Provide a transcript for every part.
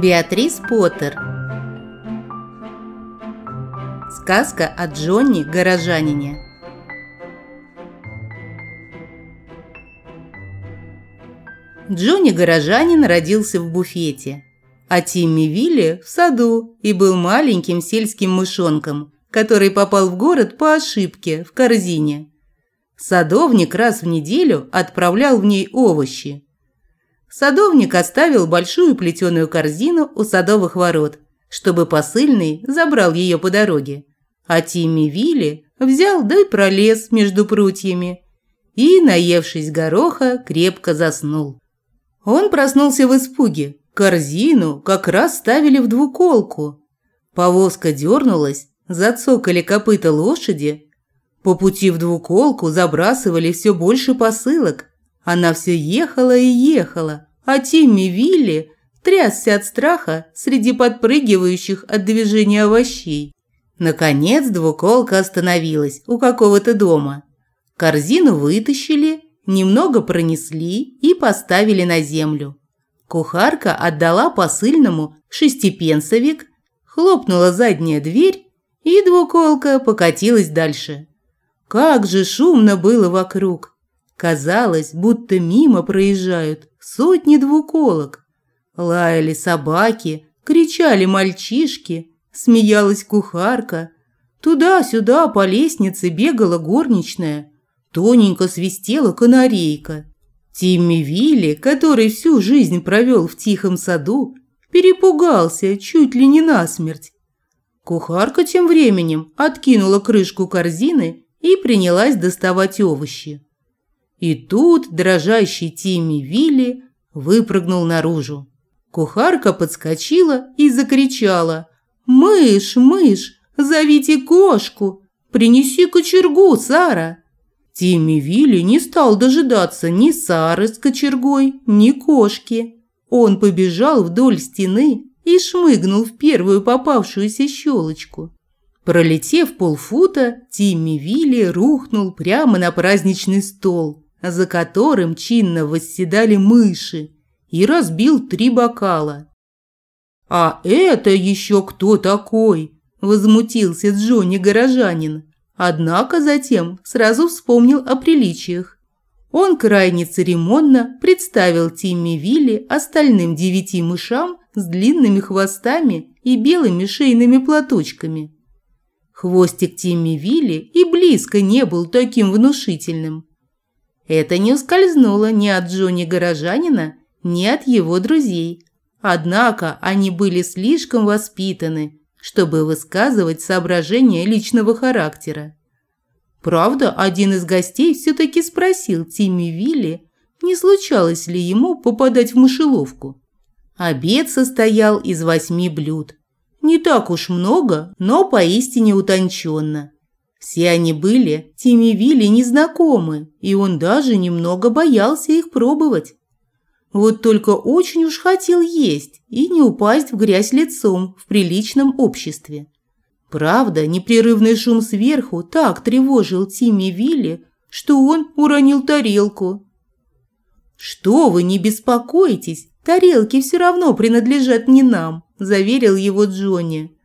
Беатрис Поттер Сказка о Джонни Горожанине Джонни Горожанин родился в буфете, а Тимми Вилли – в саду и был маленьким сельским мышонком, который попал в город по ошибке в корзине. Садовник раз в неделю отправлял в ней овощи – Садовник оставил большую плетеную корзину у садовых ворот, чтобы посыльный забрал ее по дороге. А Тимми Вилли взял да и пролез между прутьями и, наевшись гороха, крепко заснул. Он проснулся в испуге. Корзину как раз ставили в двуколку. Повозка дернулась, зацокали копыта лошади. По пути в двуколку забрасывали все больше посылок, она все ехала и ехала, а Тимми Вилли трясся от страха среди подпрыгивающих от движения овощей. Наконец двуколка остановилась у какого-то дома. Корзину вытащили, немного пронесли и поставили на землю. Кухарка отдала посыльному шестипенсовик, хлопнула задняя дверь, и двуколка покатилась дальше. Как же шумно было вокруг! Казалось, будто мимо проезжают сотни двуколок. Лаяли собаки, кричали мальчишки, смеялась кухарка. Туда-сюда по лестнице бегала горничная, тоненько свистела канарейка. Тимми Вилли, который всю жизнь провел в тихом саду, перепугался чуть ли не насмерть. Кухарка тем временем откинула крышку корзины и принялась доставать овощи. И тут дрожащий Тимми Вилли выпрыгнул наружу. Кухарка подскочила и закричала. «Мышь, мышь, зовите кошку! Принеси кочергу, Сара!» Тимми Вилли не стал дожидаться ни Сары с кочергой, ни кошки. Он побежал вдоль стены и шмыгнул в первую попавшуюся щелочку. Пролетев полфута, Тимми Вилли рухнул прямо на праздничный стол за которым чинно восседали мыши, и разбил три бокала. «А это еще кто такой?» – возмутился Джонни Горожанин. Однако затем сразу вспомнил о приличиях. Он крайне церемонно представил Тимми Вилли остальным девяти мышам с длинными хвостами и белыми шейными платочками. Хвостик Тимми Вилли и близко не был таким внушительным. Это не ускользнуло ни от Джонни Горожанина, ни от его друзей. Однако они были слишком воспитаны, чтобы высказывать соображения личного характера. Правда, один из гостей все-таки спросил Тимми Вилли, не случалось ли ему попадать в мышеловку. Обед состоял из восьми блюд. Не так уж много, но поистине утонченно. Все они были Тимми Вилли незнакомы, и он даже немного боялся их пробовать. Вот только очень уж хотел есть и не упасть в грязь лицом в приличном обществе. Правда, непрерывный шум сверху так тревожил Тимми Вилли, что он уронил тарелку. «Что вы, не беспокойтесь, тарелки все равно принадлежат не нам», – заверил его Джонни.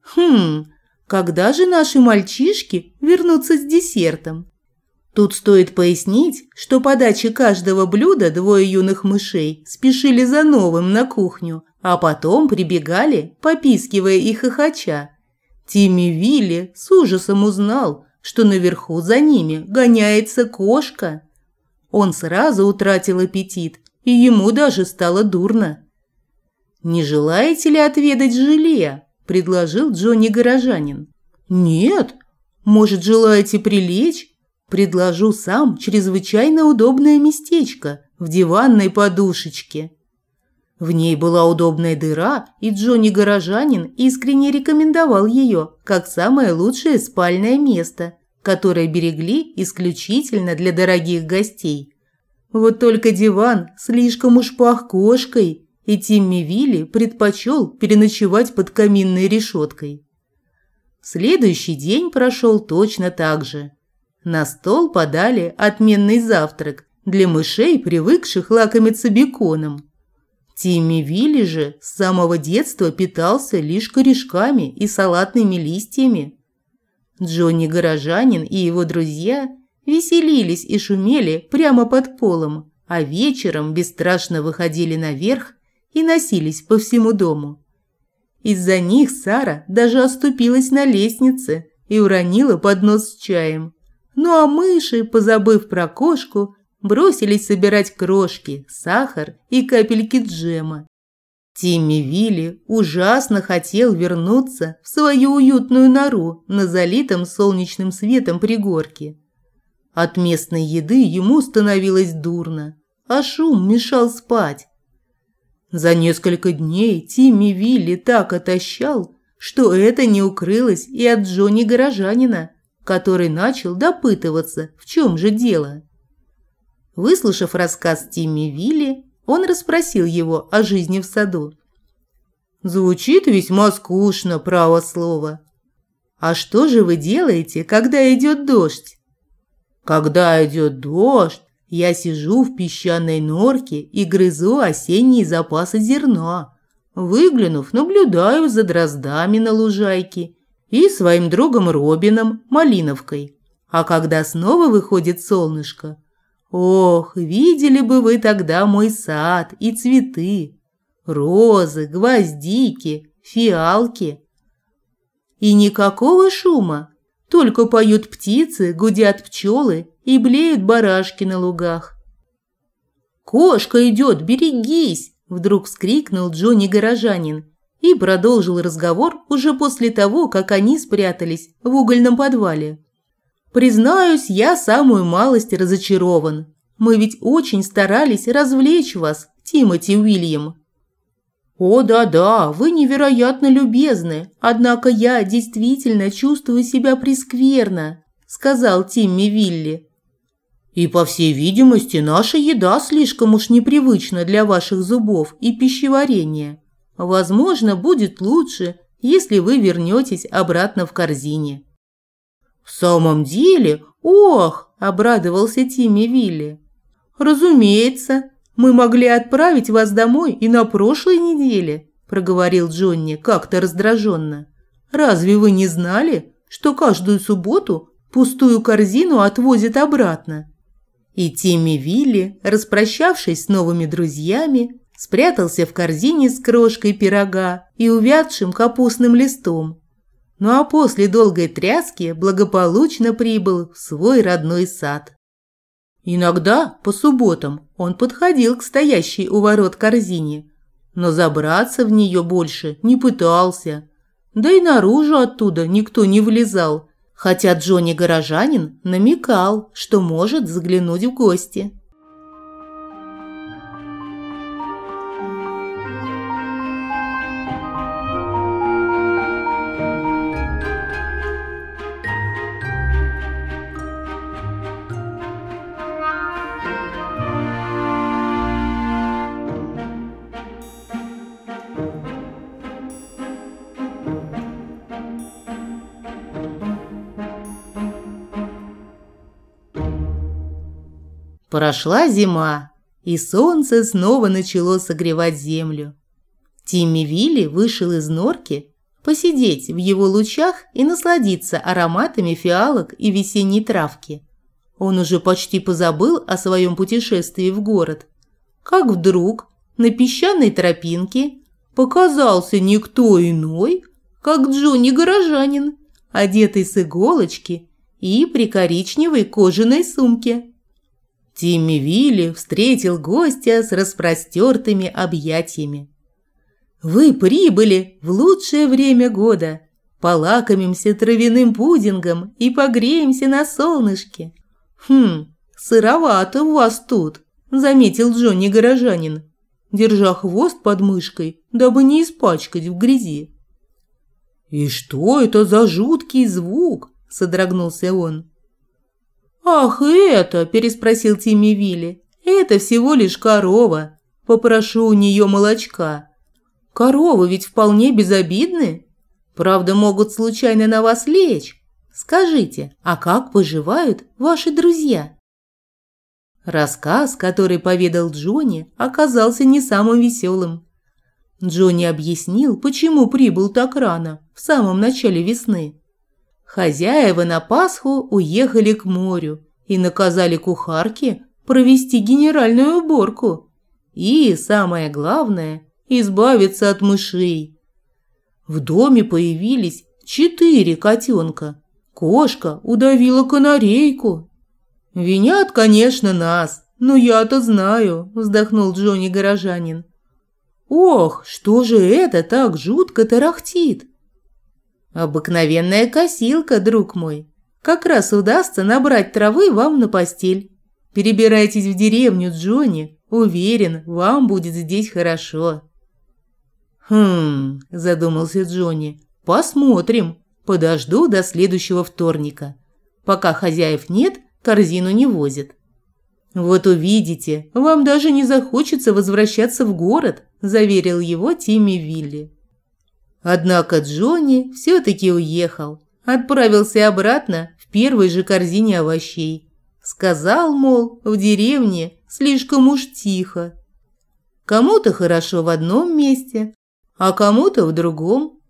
«Хм, когда же наши мальчишки вернутся с десертом? Тут стоит пояснить, что по даче каждого блюда двое юных мышей спешили за новым на кухню, а потом прибегали, попискивая и хохоча. Тимми Вилли с ужасом узнал, что наверху за ними гоняется кошка. Он сразу утратил аппетит, и ему даже стало дурно. «Не желаете ли отведать желе?» – предложил Джонни Горожанин. «Нет. Может, желаете прилечь? Предложу сам чрезвычайно удобное местечко в диванной подушечке». В ней была удобная дыра, и Джонни Горожанин искренне рекомендовал ее как самое лучшее спальное место, которое берегли исключительно для дорогих гостей. Вот только диван слишком уж пах кошкой – и Тимми Вилли предпочел переночевать под каминной решеткой. Следующий день прошел точно так же. На стол подали отменный завтрак для мышей, привыкших лакомиться беконом. Тимми Вилли же с самого детства питался лишь корешками и салатными листьями. Джонни Горожанин и его друзья веселились и шумели прямо под полом, а вечером бесстрашно выходили наверх и носились по всему дому. Из-за них Сара даже оступилась на лестнице и уронила поднос с чаем. Ну а мыши, позабыв про кошку, бросились собирать крошки, сахар и капельки джема. Тимми Вилли ужасно хотел вернуться в свою уютную нору на залитом солнечным светом пригорке. От местной еды ему становилось дурно, а шум мешал спать. За несколько дней Тимми Вилли так отощал, что это не укрылось и от Джонни Горожанина, который начал допытываться, в чем же дело. Выслушав рассказ Тимми Вилли, он расспросил его о жизни в саду. «Звучит весьма скучно, право слово. А что же вы делаете, когда идет дождь?» «Когда идет дождь, я сижу в песчаной норке и грызу осенние запасы зерна. Выглянув, наблюдаю за дроздами на лужайке и своим другом Робином, Малиновкой. А когда снова выходит солнышко, Ох, видели бы вы тогда мой сад и цветы, розы, гвоздики, фиалки. И никакого шума, только поют птицы, гудят пчелы и блеют барашки на лугах. «Кошка идет, берегись!» – вдруг вскрикнул Джонни Горожанин и продолжил разговор уже после того, как они спрятались в угольном подвале. Признаюсь, я самую малость разочарован. Мы ведь очень старались развлечь вас, Тимоти Уильям. О, да-да, вы невероятно любезны, однако я действительно чувствую себя прескверно, сказал Тимми Вилли. И, по всей видимости, наша еда слишком уж непривычна для ваших зубов и пищеварения. Возможно, будет лучше, если вы вернетесь обратно в корзине. «В самом деле? Ох!» – обрадовался Тимми Вилли. «Разумеется, мы могли отправить вас домой и на прошлой неделе», – проговорил Джонни как-то раздраженно. «Разве вы не знали, что каждую субботу пустую корзину отвозят обратно?» И Тимми Вилли, распрощавшись с новыми друзьями, спрятался в корзине с крошкой пирога и увядшим капустным листом, ну а после долгой тряски благополучно прибыл в свой родной сад. Иногда, по субботам, он подходил к стоящей у ворот корзине, но забраться в нее больше не пытался. Да и наружу оттуда никто не влезал, хотя Джонни Горожанин намекал, что может заглянуть в гости. Прошла зима, и солнце снова начало согревать землю. Тимми Вилли вышел из норки посидеть в его лучах и насладиться ароматами фиалок и весенней травки. Он уже почти позабыл о своем путешествии в город. Как вдруг на песчаной тропинке показался никто иной, как Джонни Горожанин, одетый с иголочки и при коричневой кожаной сумке. Тимми Вилли встретил гостя с распростертыми объятиями. «Вы прибыли в лучшее время года. Полакомимся травяным пудингом и погреемся на солнышке». «Хм, сыровато у вас тут», – заметил Джонни Горожанин, держа хвост под мышкой, дабы не испачкать в грязи. «И что это за жуткий звук?» – содрогнулся он. «Ах, это!» – переспросил Тимми Вилли. «Это всего лишь корова. Попрошу у нее молочка. Коровы ведь вполне безобидны. Правда, могут случайно на вас лечь. Скажите, а как поживают ваши друзья?» Рассказ, который поведал Джонни, оказался не самым веселым. Джонни объяснил, почему прибыл так рано, в самом начале весны. Хозяева на Пасху уехали к морю и наказали кухарке провести генеральную уборку. И, самое главное, избавиться от мышей. В доме появились четыре котенка. Кошка удавила канарейку. «Винят, конечно, нас, но я-то знаю», – вздохнул Джонни горожанин. «Ох, что же это так жутко тарахтит?» «Обыкновенная косилка, друг мой. Как раз удастся набрать травы вам на постель. Перебирайтесь в деревню, Джонни. Уверен, вам будет здесь хорошо». «Хм», – задумался Джонни. «Посмотрим. Подожду до следующего вторника. Пока хозяев нет, корзину не возят». «Вот увидите, вам даже не захочется возвращаться в город», – заверил его Тимми Вилли. Однако Джонни все-таки уехал, отправился обратно в первой же корзине овощей. Сказал, мол, в деревне слишком уж тихо. Кому-то хорошо в одном месте, а кому-то в другом.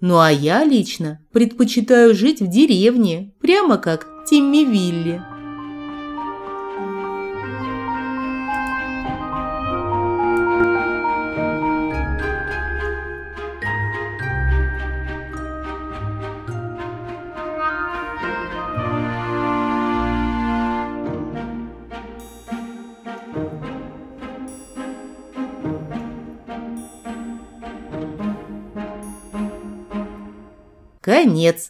Ну а я лично предпочитаю жить в деревне, прямо как Тимми Вилли. Конец.